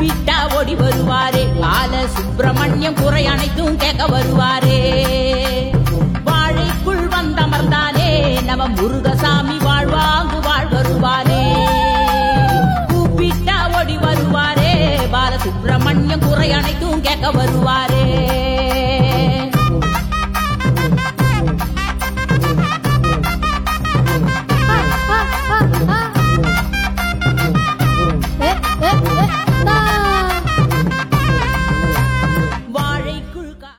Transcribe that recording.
கூப்பிட்டா ஓடி வருவாரே. பால சுப்பிரமணியம் குறை அனைத்தும் கேட்க வருவாரே. வாழைக்குள் வந்தமர்ந்தானே நவ முருகசாமி வாழ்வாங்கு வாழ் வருவாரே. கூப்பிட்டா ஓடி வருவாரே. பால சுப்பிரமணியம் குறை அனைத்தும் கேட்க வருவாரே. るか